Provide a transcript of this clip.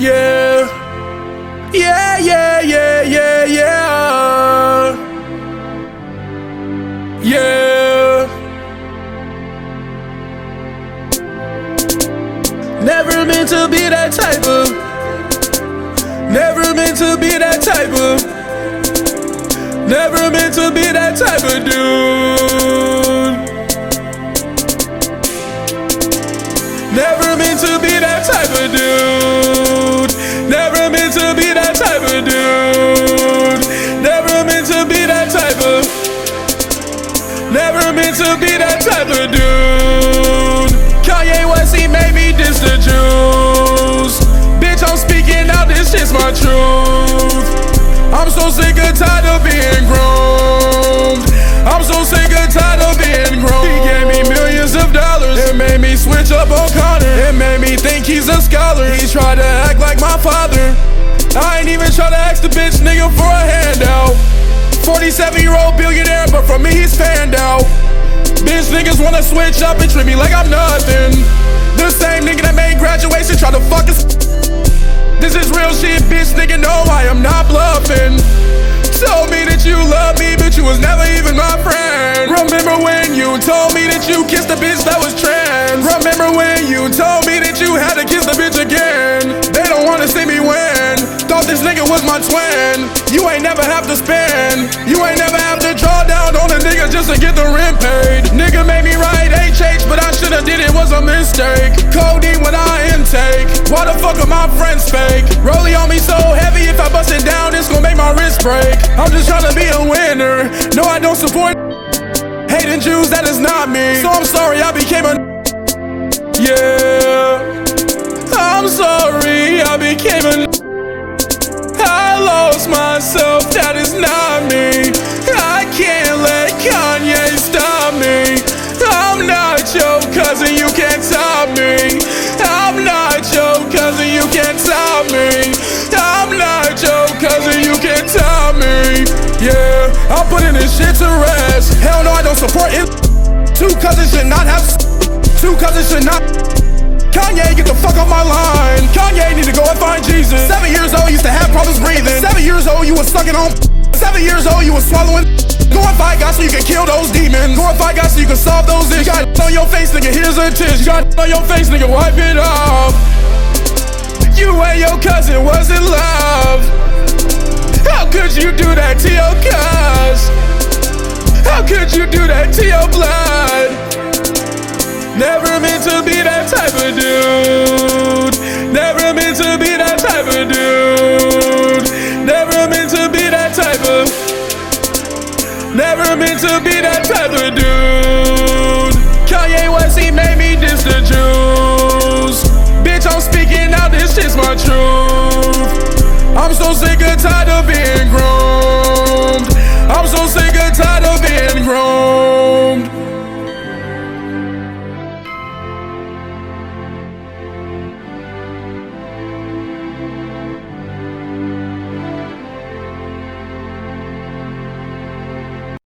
Yeah. Yeah, yeah, yeah, yeah, yeah. Yeah. Never meant to be that type of. Never meant to be that type of. Never meant to be that type of dude. Never meant to be that type of dude. Type dude. Never meant to be that type of. Never meant to be that type of dude. Kanye West, he made me diss the Jews. Bitch, I'm speaking out, this shit's my truth. I'm so sick and tired of being groomed. I'm so sick and tired of being groomed. He gave me millions of dollars. It made me switch up on Connor. It made me think he's a scholar. He tried to act like my father. I ain't even try to ask the bitch nigga for a handout. 47 year old billionaire, but from me he's fanned out. Bitch niggas wanna switch up and treat me like I'm nothing. The same nigga that made graduation try to fuck us. This is real shit, bitch nigga. No, I am not bluffing. Told me that you love me, but you was never even my friend. Remember when you told me that you kissed a bitch that was trans? Remember when you told me that you had to kiss the bitch again? Was my twin. You ain't never have to spend. You ain't never have to draw down on a nigga just to get the rent paid. Nigga made me write HH, but I shoulda did it was a mistake. Codeine when I intake. Why the fuck are my friends fake? Rollie on me so heavy, if I bust it down, it's gonna make my wrist break. I'm just trying to be a winner. No, I don't support hating Jews, that is not me. So I'm sorry, I became a. Yeah. I'm sorry, I became Hell no, I don't support it. Two cousins should not have. Two cousins should not. Kanye, get the fuck off my line. Kanye need to go and find Jesus. Seven years old, used to have problems breathing. Seven years old, you was sucking on. Seven years old, you was swallowing. Fight God so you can kill those demons. Fight God so you can solve those issues. You got on your face, nigga, here's a tissue. You got on your face, nigga, wipe it off. You and your cousin was in love. How could you do that to your cuz? How could you do that to your blood? Never meant to be that type of dude. Never meant to be that type of dude. Never meant to be that type of. Never meant to be that type of dude. Kanye West, he made me diss the Jews. Bitch, I'm speaking out, this shit's my truth. I'm so sick and tired.